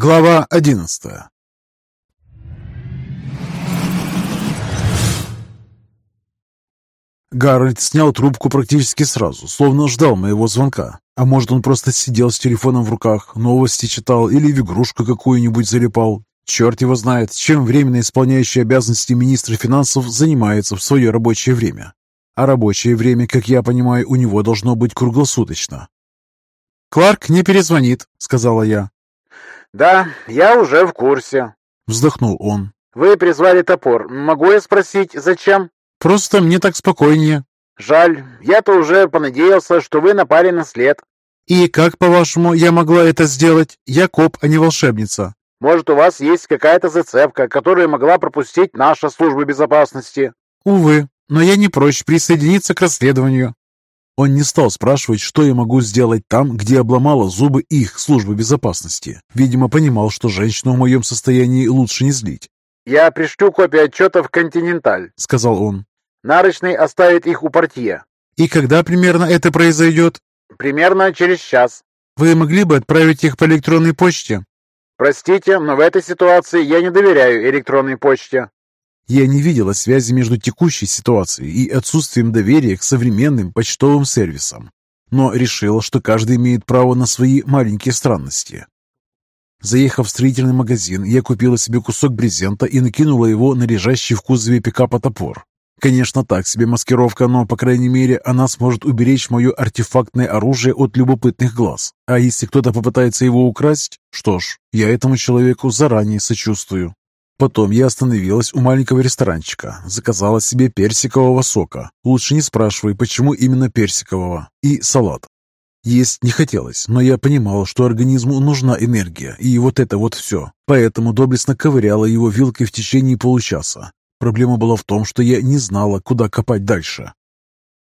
Глава одиннадцатая Гарольд снял трубку практически сразу, словно ждал моего звонка. А может, он просто сидел с телефоном в руках, новости читал или в игрушку какую-нибудь залипал. Черт его знает, чем временно исполняющий обязанности министра финансов занимается в свое рабочее время. А рабочее время, как я понимаю, у него должно быть круглосуточно. «Кларк не перезвонит», — сказала я. «Да, я уже в курсе», — вздохнул он. «Вы призвали топор. Могу я спросить, зачем?» «Просто мне так спокойнее». «Жаль. Я-то уже понадеялся, что вы напали на след». «И как, по-вашему, я могла это сделать? Я коп, а не волшебница». «Может, у вас есть какая-то зацепка, которую могла пропустить наша служба безопасности?» «Увы, но я не прочь присоединиться к расследованию». Он не стал спрашивать, что я могу сделать там, где обломала зубы их службы безопасности. Видимо, понимал, что женщину в моем состоянии лучше не злить. «Я пришлю копии отчета в «Континенталь», — сказал он. «Нарочный оставит их у портье». «И когда примерно это произойдет?» «Примерно через час». «Вы могли бы отправить их по электронной почте?» «Простите, но в этой ситуации я не доверяю электронной почте». Я не видела связи между текущей ситуацией и отсутствием доверия к современным почтовым сервисам, но решила, что каждый имеет право на свои маленькие странности. Заехав в строительный магазин, я купила себе кусок брезента и накинула его на лежащий в кузове пикапа топор. Конечно, так себе маскировка, но, по крайней мере, она сможет уберечь мое артефактное оружие от любопытных глаз. А если кто-то попытается его украсть, что ж, я этому человеку заранее сочувствую. Потом я остановилась у маленького ресторанчика, заказала себе персикового сока. Лучше не спрашивай, почему именно персикового. И салат. Есть не хотелось, но я понимала, что организму нужна энергия, и вот это вот все. Поэтому доблестно ковыряла его вилкой в течение получаса. Проблема была в том, что я не знала, куда копать дальше.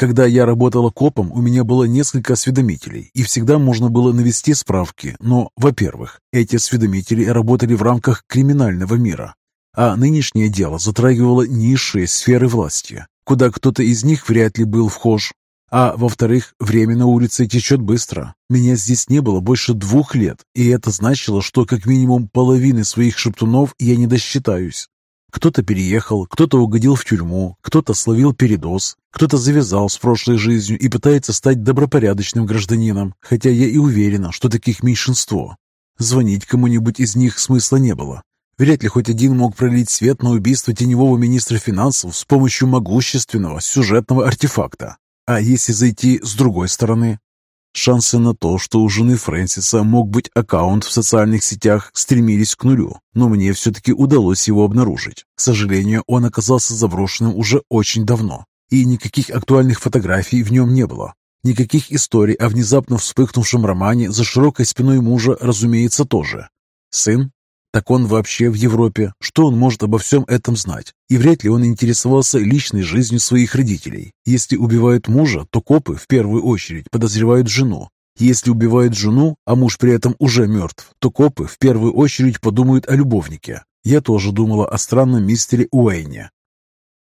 Когда я работала копом, у меня было несколько осведомителей, и всегда можно было навести справки. Но, во-первых, эти осведомители работали в рамках криминального мира, а нынешнее дело затрагивало низшие сферы власти, куда кто-то из них вряд ли был вхож. А во-вторых, время на улице течет быстро. Меня здесь не было больше двух лет, и это значило, что как минимум половины своих шептунов я не досчитаюсь. Кто-то переехал, кто-то угодил в тюрьму, кто-то словил передоз, кто-то завязал с прошлой жизнью и пытается стать добропорядочным гражданином, хотя я и уверена, что таких меньшинство. Звонить кому-нибудь из них смысла не было. Вряд ли хоть один мог пролить свет на убийство теневого министра финансов с помощью могущественного сюжетного артефакта. А если зайти с другой стороны, Шансы на то, что у жены Фрэнсиса мог быть аккаунт в социальных сетях, стремились к нулю, но мне все-таки удалось его обнаружить. К сожалению, он оказался заброшенным уже очень давно, и никаких актуальных фотографий в нем не было. Никаких историй о внезапно вспыхнувшем романе за широкой спиной мужа, разумеется, тоже. Сын? Так он вообще в Европе. Что он может обо всем этом знать? И вряд ли он интересовался личной жизнью своих родителей. Если убивают мужа, то копы в первую очередь подозревают жену. Если убивают жену, а муж при этом уже мертв, то копы в первую очередь подумают о любовнике. Я тоже думала о странном мистере Уэйне.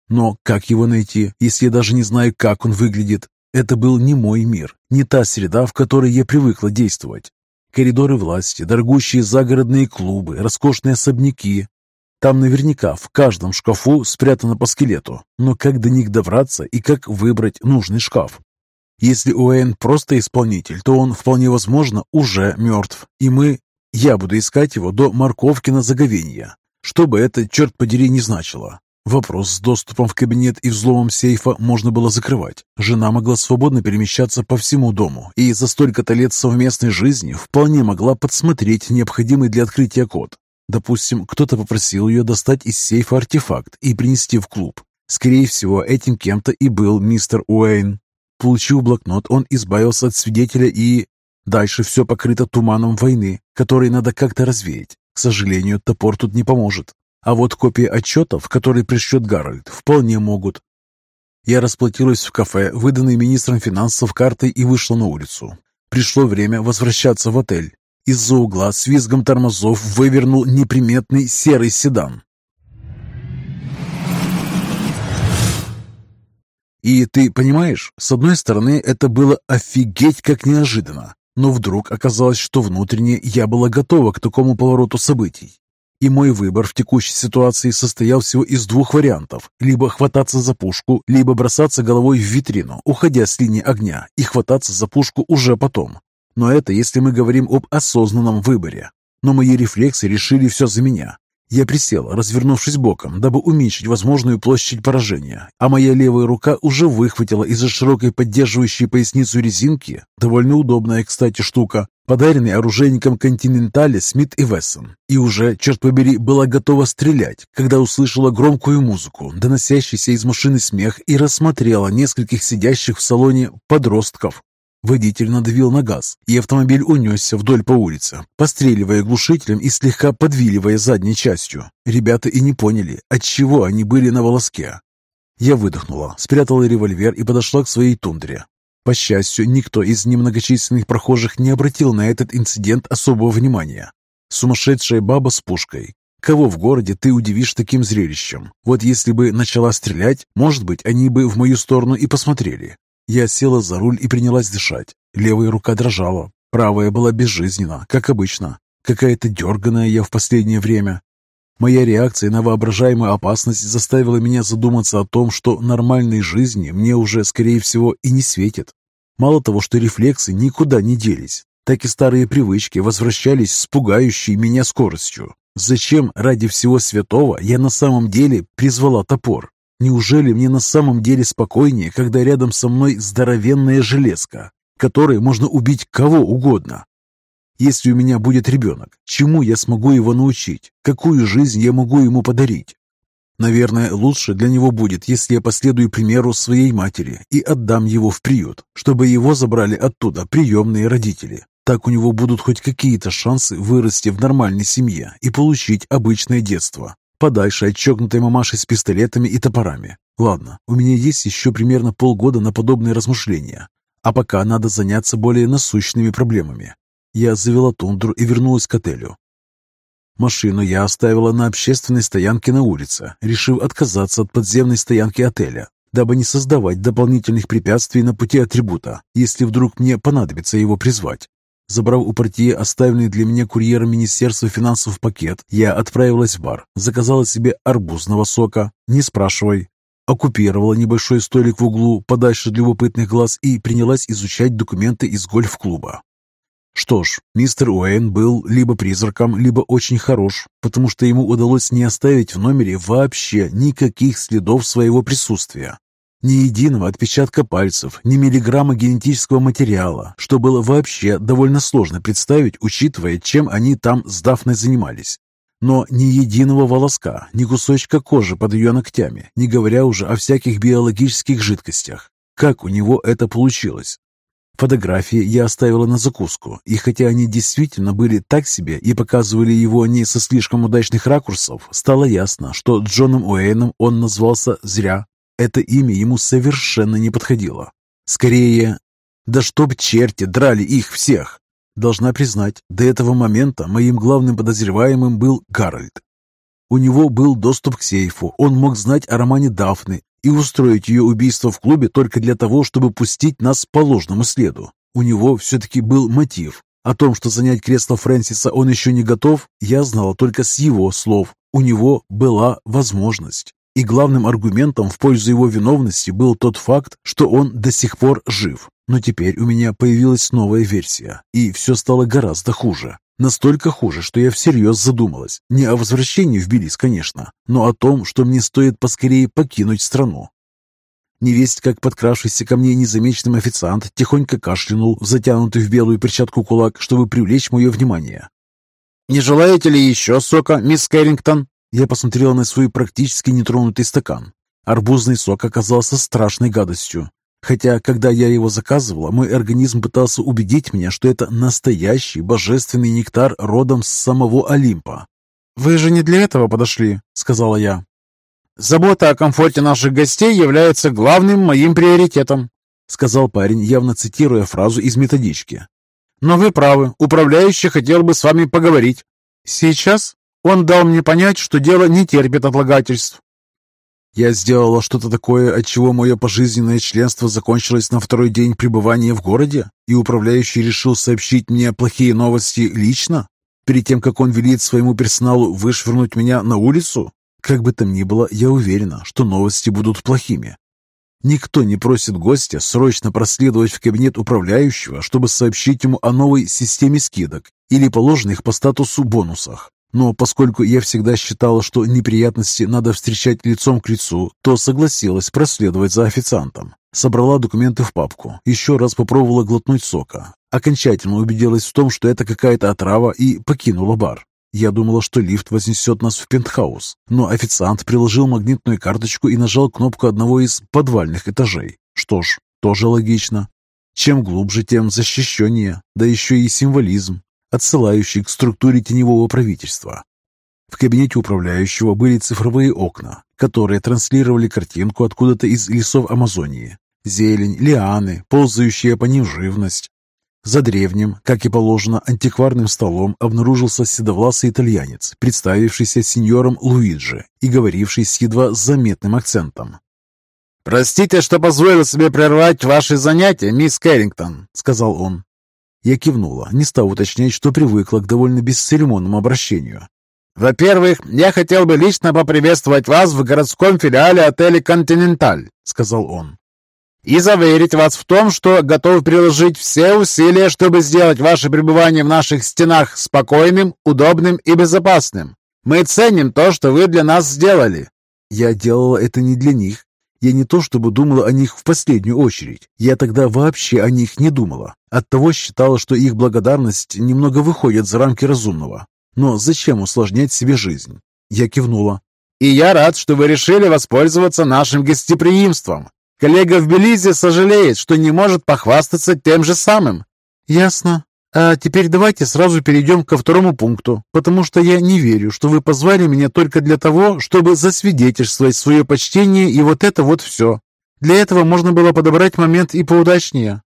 Но как его найти, если я даже не знаю, как он выглядит? Это был не мой мир, не та среда, в которой я привыкла действовать. Коридоры власти, дорогущие загородные клубы, роскошные особняки. Там наверняка в каждом шкафу спрятано по скелету. Но как до них добраться и как выбрать нужный шкаф? Если Уэйн просто исполнитель, то он, вполне возможно, уже мертв. И мы... Я буду искать его до морковки на заговенье. Что бы это, черт подери, не значило. Вопрос с доступом в кабинет и взломом сейфа можно было закрывать. Жена могла свободно перемещаться по всему дому и за столько-то лет совместной жизни вполне могла подсмотреть необходимый для открытия код. Допустим, кто-то попросил ее достать из сейфа артефакт и принести в клуб. Скорее всего, этим кем-то и был мистер Уэйн. Получив блокнот, он избавился от свидетеля и... Дальше все покрыто туманом войны, который надо как-то развеять. К сожалению, топор тут не поможет. А вот копии отчетов, которые пришлет Гарольд, вполне могут. Я расплатилась в кафе, выданной министром финансов картой, и вышла на улицу. Пришло время возвращаться в отель. Из-за угла с визгом тормозов вывернул неприметный серый седан. И ты понимаешь, с одной стороны, это было офигеть как неожиданно. Но вдруг оказалось, что внутренне я была готова к такому повороту событий. И мой выбор в текущей ситуации состоял всего из двух вариантов. Либо хвататься за пушку, либо бросаться головой в витрину, уходя с линии огня, и хвататься за пушку уже потом. Но это если мы говорим об осознанном выборе. Но мои рефлексы решили все за меня. Я присел, развернувшись боком, дабы уменьшить возможную площадь поражения, а моя левая рука уже выхватила из-за широкой поддерживающей поясницу резинки, довольно удобная, кстати, штука, подаренный оружейником Континентале Смит и Вессон, и уже, черт побери, была готова стрелять, когда услышала громкую музыку, доносящийся из машины смех и рассмотрела нескольких сидящих в салоне подростков, Водитель надавил на газ, и автомобиль унесся вдоль по улице, постреливая глушителем и слегка подвиливая задней частью. Ребята и не поняли, от чего они были на волоске. Я выдохнула, спрятала револьвер и подошла к своей тундре. По счастью, никто из немногочисленных прохожих не обратил на этот инцидент особого внимания. Сумасшедшая баба с пушкой. Кого в городе ты удивишь таким зрелищем? Вот если бы начала стрелять, может быть, они бы в мою сторону и посмотрели. Я села за руль и принялась дышать. Левая рука дрожала, правая была безжизненна, как обычно. Какая-то дерганая я в последнее время. Моя реакция на воображаемую опасность заставила меня задуматься о том, что нормальной жизни мне уже, скорее всего, и не светит. Мало того, что рефлексы никуда не делись, так и старые привычки возвращались с пугающей меня скоростью. Зачем ради всего святого я на самом деле призвала топор? Неужели мне на самом деле спокойнее, когда рядом со мной здоровенная железка, которой можно убить кого угодно? Если у меня будет ребенок, чему я смогу его научить? Какую жизнь я могу ему подарить? Наверное, лучше для него будет, если я последую примеру своей матери и отдам его в приют, чтобы его забрали оттуда приемные родители. Так у него будут хоть какие-то шансы вырасти в нормальной семье и получить обычное детство, подальше от чокнутой мамаши с пистолетами и топорами. Ладно, у меня есть еще примерно полгода на подобные размышления. А пока надо заняться более насущными проблемами. Я завела тундру и вернулась к отелю. Машину я оставила на общественной стоянке на улице, решив отказаться от подземной стоянки отеля, дабы не создавать дополнительных препятствий на пути атрибута, если вдруг мне понадобится его призвать. Забрав у партии оставленный для меня курьером Министерства финансов пакет, я отправилась в бар, заказала себе арбузного сока, не спрашивай, оккупировала небольшой столик в углу, подальше для любопытных глаз, и принялась изучать документы из гольф-клуба. Что ж, мистер Уэйн был либо призраком, либо очень хорош, потому что ему удалось не оставить в номере вообще никаких следов своего присутствия. Ни единого отпечатка пальцев, ни миллиграмма генетического материала, что было вообще довольно сложно представить, учитывая, чем они там с Дафной занимались. Но ни единого волоска, ни кусочка кожи под ее ногтями, не говоря уже о всяких биологических жидкостях. Как у него это получилось? Фотографии я оставила на закуску, и хотя они действительно были так себе и показывали его не со слишком удачных ракурсов, стало ясно, что Джоном Уэйном он назвался зря. Это имя ему совершенно не подходило. Скорее, да чтоб черти драли их всех. Должна признать, до этого момента моим главным подозреваемым был Гарольд. У него был доступ к сейфу, он мог знать о романе Дафны и устроить ее убийство в клубе только для того, чтобы пустить нас по ложному следу. У него все-таки был мотив. О том, что занять кресло Фрэнсиса он еще не готов, я знала только с его слов. У него была возможность. И главным аргументом в пользу его виновности был тот факт, что он до сих пор жив. Но теперь у меня появилась новая версия, и все стало гораздо хуже. Настолько хуже, что я всерьез задумалась. Не о возвращении в Белиз, конечно, но о том, что мне стоит поскорее покинуть страну. Невесть, как подкравшийся ко мне незамеченным официант, тихонько кашлянул, затянутый в белую перчатку кулак, чтобы привлечь мое внимание. «Не желаете ли еще сока, мисс Кэррингтон?» Я посмотрел на свой практически нетронутый стакан. Арбузный сок оказался страшной гадостью. Хотя, когда я его заказывала, мой организм пытался убедить меня, что это настоящий божественный нектар родом с самого Олимпа. «Вы же не для этого подошли», — сказала я. «Забота о комфорте наших гостей является главным моим приоритетом», — сказал парень, явно цитируя фразу из методички. «Но вы правы, управляющий хотел бы с вами поговорить». «Сейчас?» Он дал мне понять, что дело не терпит отлагательств. Я сделала что-то такое, от чего мое пожизненное членство закончилось на второй день пребывания в городе, и управляющий решил сообщить мне плохие новости лично, перед тем, как он велит своему персоналу вышвырнуть меня на улицу? Как бы там ни было, я уверена, что новости будут плохими. Никто не просит гостя срочно проследовать в кабинет управляющего, чтобы сообщить ему о новой системе скидок или положенных по статусу бонусах. Но поскольку я всегда считала, что неприятности надо встречать лицом к лицу, то согласилась проследовать за официантом. Собрала документы в папку, еще раз попробовала глотнуть сока. Окончательно убедилась в том, что это какая-то отрава и покинула бар. Я думала, что лифт вознесет нас в пентхаус, но официант приложил магнитную карточку и нажал кнопку одного из подвальных этажей. Что ж, тоже логично. Чем глубже, тем защищеннее, да еще и символизм отсылающий к структуре теневого правительства. В кабинете управляющего были цифровые окна, которые транслировали картинку откуда-то из лесов Амазонии. Зелень, лианы, ползающая по ним живность. За древним, как и положено, антикварным столом обнаружился седовласый итальянец, представившийся сеньором Луиджи и говоривший с едва заметным акцентом. «Простите, что позволил себе прервать ваши занятия, мисс Кэррингтон», — сказал он. Я кивнула, не став уточнять, что привыкла к довольно бесцеремонному обращению. «Во-первых, я хотел бы лично поприветствовать вас в городском филиале отеля «Континенталь», — сказал он. «И заверить вас в том, что готов приложить все усилия, чтобы сделать ваше пребывание в наших стенах спокойным, удобным и безопасным. Мы ценим то, что вы для нас сделали». Я делала это не для них, я не то чтобы думала о них в последнюю очередь, я тогда вообще о них не думала. Оттого считала, что их благодарность немного выходит за рамки разумного. Но зачем усложнять себе жизнь? Я кивнула. «И я рад, что вы решили воспользоваться нашим гостеприимством. Коллега в Белизе сожалеет, что не может похвастаться тем же самым». «Ясно. А теперь давайте сразу перейдем ко второму пункту, потому что я не верю, что вы позвали меня только для того, чтобы засвидетельствовать свое почтение и вот это вот все. Для этого можно было подобрать момент и поудачнее».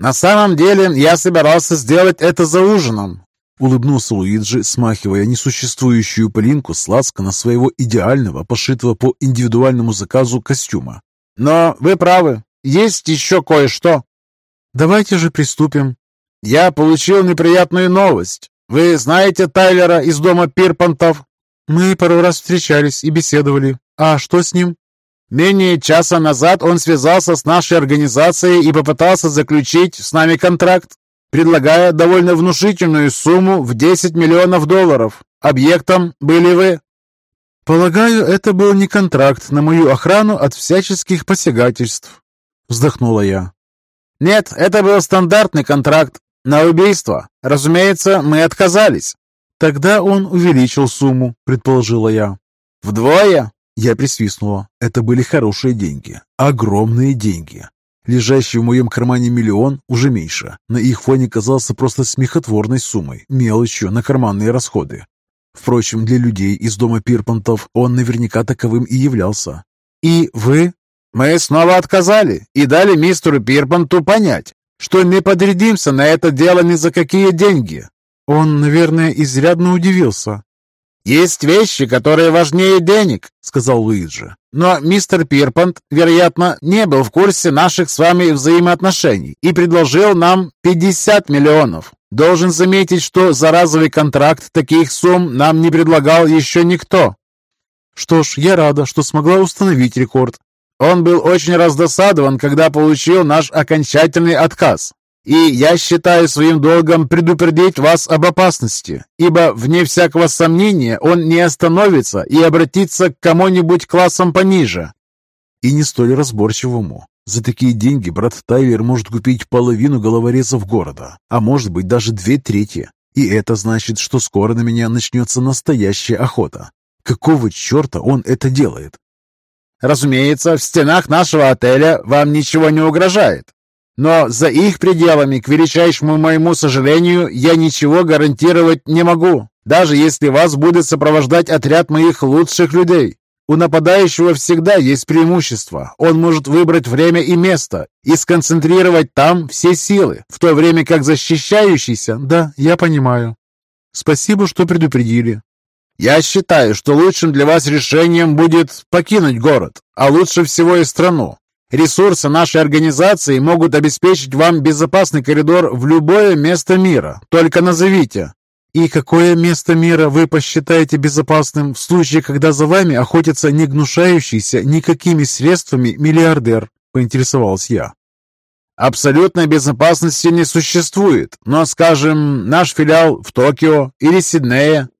«На самом деле я собирался сделать это за ужином», Улыбнулся Луиджи, смахивая несуществующую полинку с на своего идеального, пошитого по индивидуальному заказу костюма. «Но вы правы, есть еще кое-что». «Давайте же приступим», «Я получил неприятную новость. Вы знаете Тайлера из дома Пирпантов?» «Мы пару раз встречались и беседовали. А что с ним?» «Менее часа назад он связался с нашей организацией и попытался заключить с нами контракт, предлагая довольно внушительную сумму в 10 миллионов долларов. Объектом были вы». «Полагаю, это был не контракт на мою охрану от всяческих посягательств», — вздохнула я. «Нет, это был стандартный контракт. «На убийство. Разумеется, мы отказались». «Тогда он увеличил сумму», — предположила я. «Вдвое?» Я присвистнула. Это были хорошие деньги. Огромные деньги. Лежащий в моем кармане миллион уже меньше. На их фоне казался просто смехотворной суммой, мелочью на карманные расходы. Впрочем, для людей из дома Пирпантов он наверняка таковым и являлся. «И вы?» «Мы снова отказали и дали мистеру Пирпанту понять, что не подрядимся на это дело ни за какие деньги. Он, наверное, изрядно удивился. «Есть вещи, которые важнее денег», — сказал Луиджи. «Но мистер Пирпант, вероятно, не был в курсе наших с вами взаимоотношений и предложил нам 50 миллионов. Должен заметить, что за разовый контракт таких сумм нам не предлагал еще никто». «Что ж, я рада, что смогла установить рекорд. Он был очень раздосадован, когда получил наш окончательный отказ. И я считаю своим долгом предупредить вас об опасности, ибо, вне всякого сомнения, он не остановится и обратится к кому-нибудь классом пониже. И не столь разборчивому. За такие деньги брат Тайлер может купить половину головорезов города, а может быть даже две трети. И это значит, что скоро на меня начнется настоящая охота. Какого черта он это делает? Разумеется, в стенах нашего отеля вам ничего не угрожает. Но за их пределами, к величайшему моему сожалению, я ничего гарантировать не могу, даже если вас будет сопровождать отряд моих лучших людей. У нападающего всегда есть преимущество. Он может выбрать время и место и сконцентрировать там все силы, в то время как защищающийся... Да, я понимаю. Спасибо, что предупредили. Я считаю, что лучшим для вас решением будет покинуть город, а лучше всего и страну. Ресурсы нашей организации могут обеспечить вам безопасный коридор в любое место мира. Только назовите. И какое место мира вы посчитаете безопасным в случае, когда за вами охотится не гнушающийся никакими средствами миллиардер? Поинтересовался я. Абсолютной безопасности не существует, но, скажем, наш филиал в Токио или Сиднее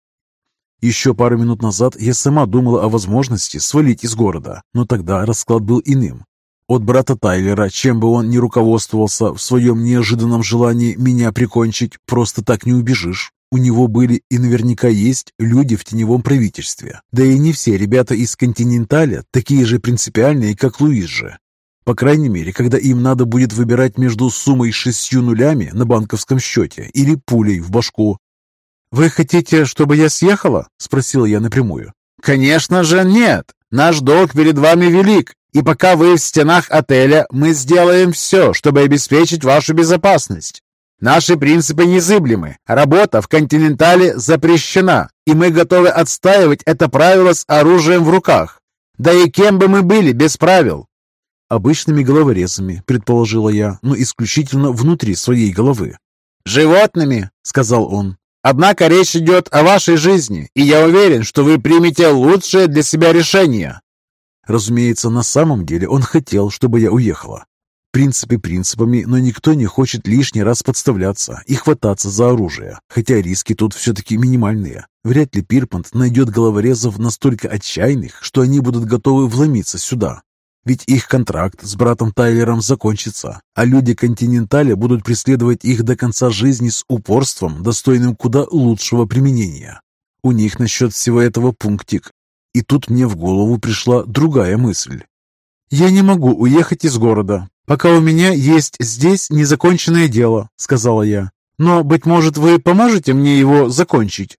еще пару минут назад я сама думала о возможности свалить из города, но тогда расклад был иным. От брата Тайлера, чем бы он ни руководствовался в своем неожиданном желании меня прикончить, просто так не убежишь. У него были и наверняка есть люди в теневом правительстве. Да и не все ребята из «Континенталя» такие же принципиальные, как Луис же. По крайней мере, когда им надо будет выбирать между суммой шестью нулями на банковском счете или пулей в башку, «Вы хотите, чтобы я съехала?» – спросила я напрямую. «Конечно же нет! Наш долг перед вами велик, и пока вы в стенах отеля, мы сделаем все, чтобы обеспечить вашу безопасность. Наши принципы незыблемы. Работа в «Континентале» запрещена, и мы готовы отстаивать это правило с оружием в руках. Да и кем бы мы были без правил?» «Обычными головорезами», — предположила я, но исключительно внутри своей головы. «Животными», — сказал он. Однако речь идет о вашей жизни, и я уверен, что вы примете лучшее для себя решение». Разумеется, на самом деле он хотел, чтобы я уехала. Принципы принципами, но никто не хочет лишний раз подставляться и хвататься за оружие, хотя риски тут все-таки минимальные. Вряд ли Пирпант найдет головорезов настолько отчаянных, что они будут готовы вломиться сюда. Ведь их контракт с братом Тайлером закончится, а люди Континенталя будут преследовать их до конца жизни с упорством, достойным куда лучшего применения. У них насчет всего этого пунктик. И тут мне в голову пришла другая мысль. «Я не могу уехать из города, пока у меня есть здесь незаконченное дело», — сказала я. «Но, быть может, вы поможете мне его закончить?»